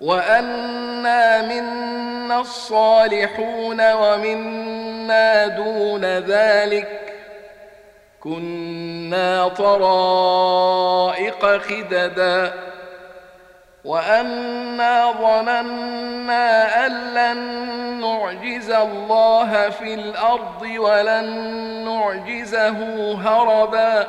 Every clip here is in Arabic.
وانا منا الصالحون ومنا دون ذلك كنا طرائق خددا وانا ظننا ان لن نعجز الله في الأرض ولن نعجزه هربا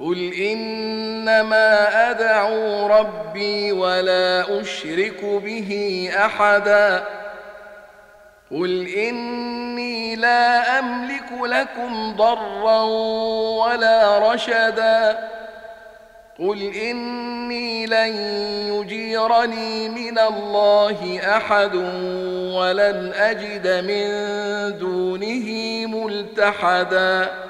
قل انما ادعو ربي ولا اشرك به احدا قل اني لا املك لكم ضرا ولا رشدا قل اني لن يجيرني من الله احد ولن اجد من دونه ملتحدا